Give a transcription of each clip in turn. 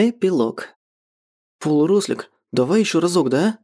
Эпилог. «Полурослик, давай еще разок, да?»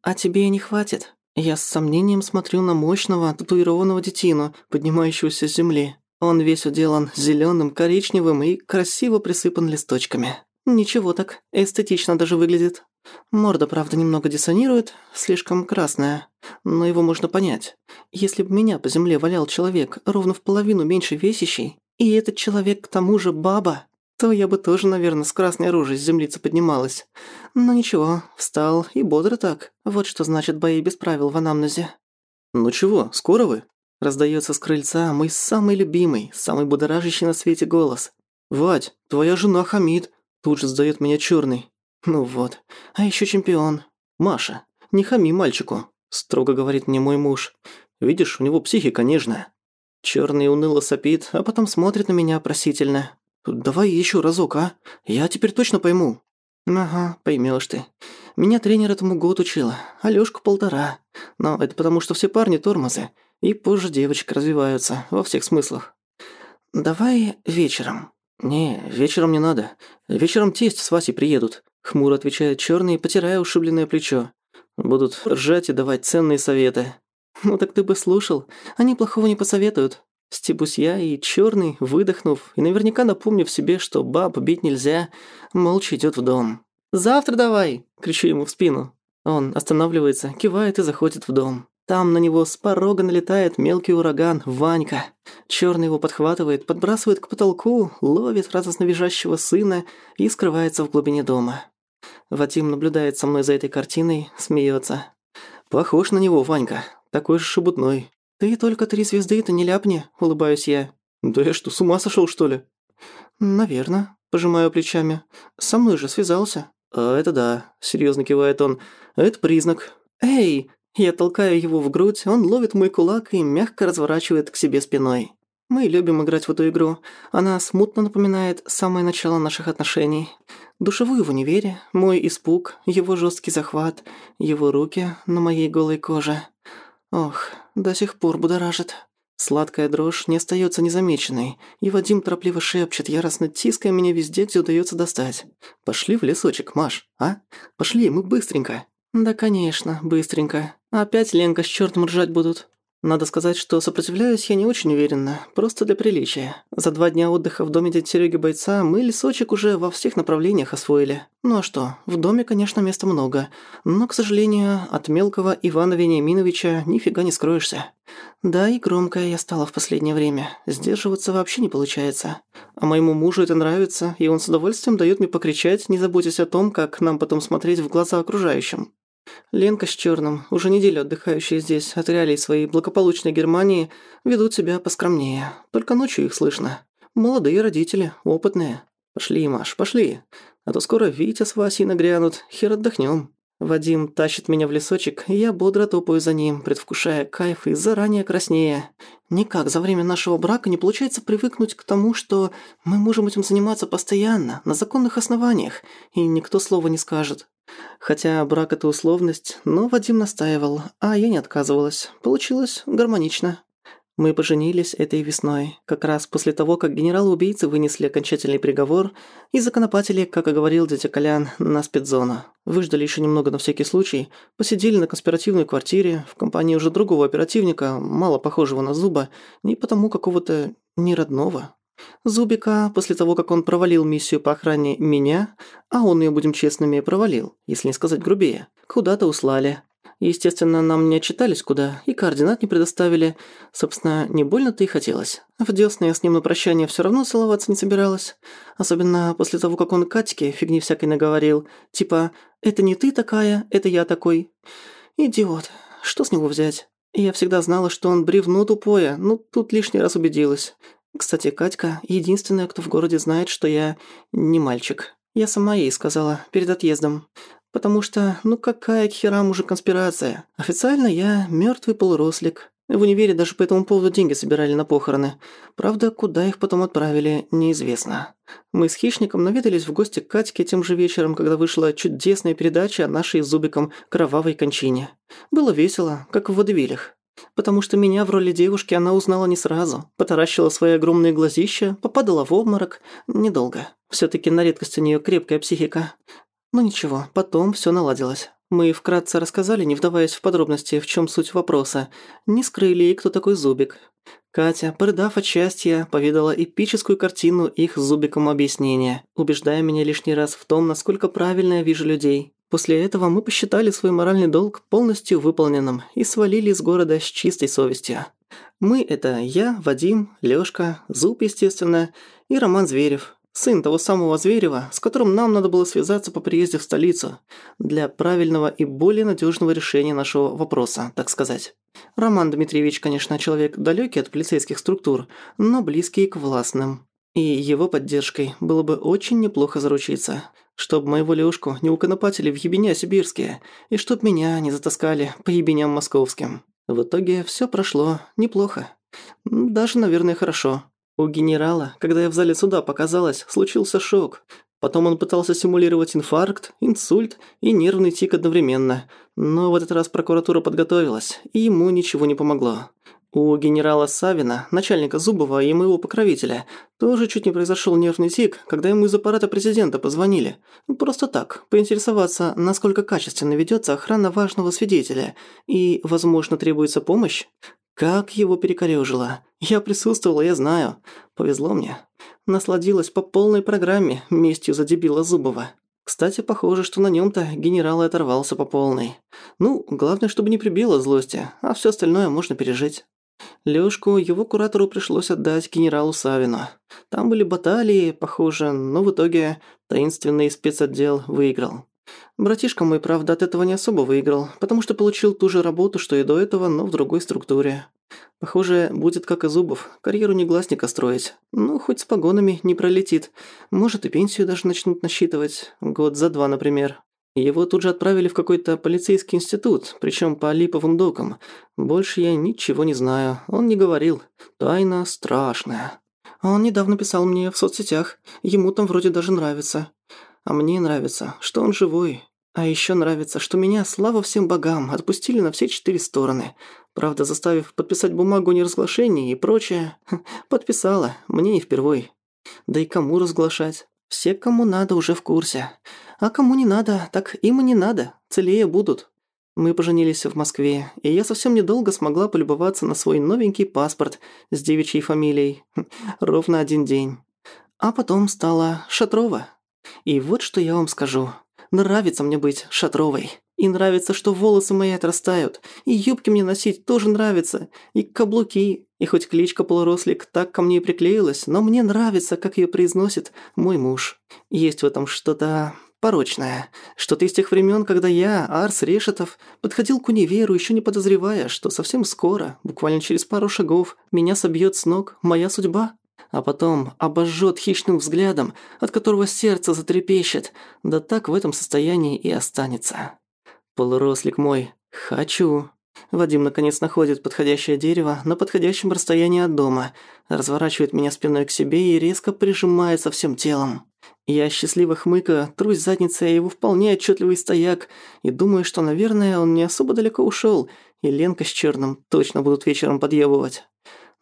«А тебе и не хватит. Я с сомнением смотрю на мощного, татуированного детину, поднимающегося с земли. Он весь уделан зеленым, коричневым и красиво присыпан листочками. Ничего так, эстетично даже выглядит. Морда, правда, немного диссонирует, слишком красная. Но его можно понять. Если бы меня по земле валял человек, ровно в половину меньше весящий, и этот человек к тому же баба, то я бы тоже, наверное, с красной рожей с землицы поднималась. Но ничего, встал и бодро так. Вот что значит бои без правил в анамнезе. «Ну чего, скоро вы?» Раздаётся с крыльца мой самый любимый, самый будоражащий на свете голос. «Вать, твоя жена хамит!» Тут же сдаёт меня чёрный. Ну вот, а ещё чемпион. «Маша, не хами мальчику», – строго говорит мне мой муж. «Видишь, у него психика нежная». Чёрный уныло сопит, а потом смотрит на меня просительно. «Давай еще разок, а? Я теперь точно пойму». «Ага, поймешь ты. Меня тренер этому год учила, а Лёшку полтора. Но это потому, что все парни тормозы, и позже девочки развиваются, во всех смыслах. Давай вечером». «Не, вечером не надо. Вечером тесть с Васей приедут», — хмуро отвечает черный, потирая ушибленное плечо. «Будут ржать и давать ценные советы». «Ну так ты бы слушал. Они плохого не посоветуют. Стебусь я и черный, выдохнув, и наверняка напомнив себе, что баб бить нельзя, молча идет в дом. «Завтра давай!» – кричу ему в спину. Он останавливается, кивает и заходит в дом. Там на него с порога налетает мелкий ураган Ванька. Черный его подхватывает, подбрасывает к потолку, ловит радостно визжащего сына и скрывается в глубине дома. Вадим наблюдает со мной за этой картиной, смеется. «Похож на него, Ванька. Такой же шебутной. «Ты только три звезды-то не ляпни», — улыбаюсь я. «Да я что, с ума сошел что ли?» «Наверно», — пожимаю плечами. «Со мной же связался». «А это да», — серьезно кивает он. «Это признак». «Эй!» Я толкаю его в грудь, он ловит мой кулак и мягко разворачивает к себе спиной. Мы любим играть в эту игру. Она смутно напоминает самое начало наших отношений. Душевую в универе, мой испуг, его жесткий захват, его руки на моей голой коже. Ох, до сих пор будоражит. Сладкая дрожь не остается незамеченной, и Вадим торопливо шепчет, яростно тиская меня везде, где удается достать. «Пошли в лесочек, Маш, а? Пошли, мы быстренько». «Да, конечно, быстренько. Опять Ленка с чёртом ржать будут». Надо сказать, что сопротивляюсь я не очень уверенно, просто для приличия. За два дня отдыха в доме дяди Серёги Бойца мы лесочек уже во всех направлениях освоили. Ну а что, в доме, конечно, места много, но, к сожалению, от мелкого Ивана Вениаминовича нифига не скроешься. Да, и громкая я стала в последнее время, сдерживаться вообще не получается. А моему мужу это нравится, и он с удовольствием даёт мне покричать, не заботясь о том, как нам потом смотреть в глаза окружающим. Ленка с Черным, уже неделю отдыхающие здесь от реалий своей благополучной Германии, ведут себя поскромнее. Только ночью их слышно. Молодые родители, опытные. Пошли, Маш, пошли. А то скоро Витя с Васей нагрянут, хер отдохнем. Вадим тащит меня в лесочек, и я бодро топаю за ним, предвкушая кайф и заранее краснее. Никак за время нашего брака не получается привыкнуть к тому, что мы можем этим заниматься постоянно, на законных основаниях, и никто слова не скажет. Хотя брак – это условность, но Вадим настаивал, а я не отказывалась. Получилось гармонично. Мы поженились этой весной, как раз после того, как генералы-убийцы вынесли окончательный приговор и законопатили, как и говорил дядя Колян, на спецзону. Выждали еще немного на всякий случай, посидели на конспиративной квартире в компании уже другого оперативника, мало похожего на Зуба, и потому какого-то неродного. Зубика, после того, как он провалил миссию по охране меня, а он ее, будем честными, провалил, если не сказать грубее, куда-то услали. Естественно, нам не отчитались куда, и координат не предоставили. Собственно, не больно-то и хотелось. В дёсна я с ним на прощание всё равно целоваться не собиралась. Особенно после того, как он Катьке фигни всякой наговорил. Типа «это не ты такая, это я такой». Идиот. Что с него взять? Я всегда знала, что он бревно тупое, ну тут лишний раз убедилась. Кстати, Катька – единственная, кто в городе знает, что я не мальчик. Я сама ей сказала перед отъездом. Потому что, ну какая к херам уже конспирация? Официально я мертвый полурослик. В универе даже по этому поводу деньги собирали на похороны. Правда, куда их потом отправили, неизвестно. Мы с Хищником наведались в гости к Катьке тем же вечером, когда вышла чудесная передача о нашей с Зубиком кровавой кончине. Было весело, как в водевилях. Потому что меня в роли девушки она узнала не сразу. Потаращила свои огромные глазища, попадала в обморок. Недолго. все таки на редкость у нее крепкая психика. Но ничего, потом все наладилось. Мы вкратце рассказали, не вдаваясь в подробности, в чем суть вопроса. Не скрыли ей, кто такой Зубик. Катя, порыдав от счастья, повидала эпическую картину их с Зубиком объяснения, убеждая меня лишний раз в том, насколько правильно я вижу людей. После этого мы посчитали свой моральный долг полностью выполненным и свалили из города с чистой совестью. Мы – это я, Вадим, Лёшка, Зуб, естественно, и Роман Зверев, сын того самого Зверева, с которым нам надо было связаться по приезде в столицу, для правильного и более надежного решения нашего вопроса, так сказать. Роман Дмитриевич, конечно, человек далекий от полицейских структур, но близкий к властным. И его поддержкой было бы очень неплохо заручиться. Чтоб моего Лёшку не уконопатили в ебеня сибирские, и чтоб меня не затаскали по ебеням московским. В итоге все прошло неплохо. Даже, наверное, хорошо. У генерала, когда я в зале суда показалась, случился шок. Потом он пытался симулировать инфаркт, инсульт и нервный тик одновременно. Но в этот раз прокуратура подготовилась, и ему ничего не помогло. У генерала Савина, начальника Зубова и моего покровителя, тоже чуть не произошел нервный тик, когда ему из аппарата президента позвонили. Просто так, поинтересоваться, насколько качественно ведется охрана важного свидетеля и, возможно, требуется помощь. Как его перекорёжило. Я присутствовала, я знаю. Повезло мне. Насладилась по полной программе местью за дебила Зубова. Кстати, похоже, что на нём-то генерал и оторвался по полной. Ну, главное, чтобы не прибило злости, а всё остальное можно пережить. Лёшку его куратору пришлось отдать генералу Савину. Там были баталии, похоже, но в итоге таинственный спецотдел выиграл. Братишка мой, правда, от этого не особо выиграл, потому что получил ту же работу, что и до этого, но в другой структуре. Похоже, будет как и Зубов, карьеру негласника строить. Ну, хоть с погонами не пролетит. Может, и пенсию даже начнут насчитывать. Год за два, например. Его тут же отправили в какой-то полицейский институт, причем по липовым докам. Больше я ничего не знаю. Он не говорил. Тайна страшная. Он недавно писал мне в соцсетях. Ему там вроде даже нравится. А мне нравится, что он живой. А еще нравится, что меня, слава всем богам, отпустили на все четыре стороны. Правда, заставив подписать бумагу о неразглашении и прочее. Подписала, мне не впервой. Да и кому разглашать? Все, кому надо, уже в курсе. А кому не надо, так им и не надо. Целее будут. Мы поженились в Москве, и я совсем недолго смогла полюбоваться на свой новенький паспорт с девичьей фамилией. Ровно один день. А потом стала Шатрова. И вот что я вам скажу. Нравится мне быть Шатровой. И нравится, что волосы мои отрастают. И юбки мне носить тоже нравится. И каблуки. И хоть кличка полурослик так ко мне и приклеилась, но мне нравится, как ее произносит мой муж. Есть в этом что-то порочное. Что-то из тех времен, когда я, Арс Решетов, подходил к универу, еще не подозревая, что совсем скоро, буквально через пару шагов, меня собьет с ног моя судьба а потом обожжет хищным взглядом, от которого сердце затрепещет, да так в этом состоянии и останется. Полурослик мой, хочу. Вадим наконец находит подходящее дерево на подходящем расстоянии от дома, разворачивает меня спиной к себе и резко прижимается всем телом. Я счастливо хмыкаю, трусь задницей о его вполне отчетливый стояк и думаю, что, наверное, он не особо далеко ушел, и Ленка с Черным точно будут вечером подъебывать.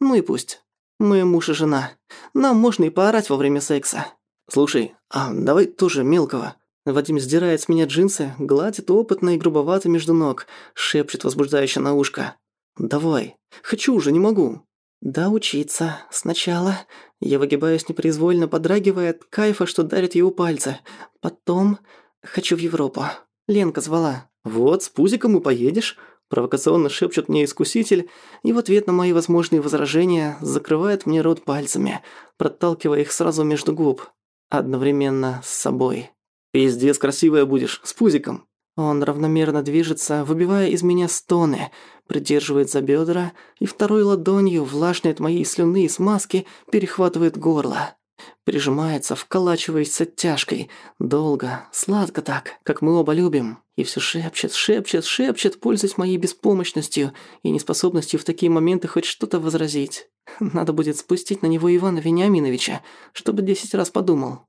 Ну и пусть. Мы муж и жена. Нам можно и поорать во время секса. Слушай, а давай тоже мелкого. Вадим сдирает с меня джинсы, гладит опытно и грубовато между ног, шепчет возбуждающе на ушко. «Давай. Хочу уже, не могу». «Да учиться. Сначала...» Я выгибаюсь непроизвольно, подрагивая от кайфа, что дарит его пальцы. Потом... Хочу в Европу. Ленка звала. «Вот, с пузиком и поедешь. Провокационно шепчет мне искуситель, и в ответ на мои возможные возражения закрывает мне рот пальцами, проталкивая их сразу между губ, одновременно с собой. «Пиздец красивая будешь, с пузиком!» Он равномерно движется, выбивая из меня стоны, придерживает за бедра и второй ладонью, влажной от моей слюны и смазки, перехватывает горло. Прижимается, вколачиваясь с оттяжкой. Долго, сладко так, как мы оба любим. И все шепчет, шепчет, шепчет, пользуясь моей беспомощностью и неспособностью в такие моменты хоть что-то возразить. Надо будет спустить на него Ивана Вениаминовича, чтобы десять раз подумал.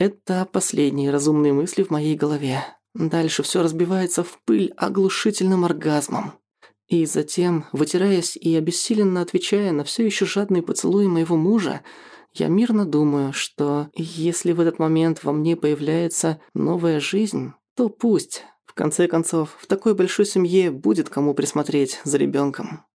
Это последние разумные мысли в моей голове. Дальше все разбивается в пыль оглушительным оргазмом. И затем, вытираясь и обессиленно отвечая на все еще жадные поцелуи моего мужа, я мирно думаю, что если в этот момент во мне появляется новая жизнь, то пусть. В конце концов, в такой большой семье будет кому присмотреть за ребенком.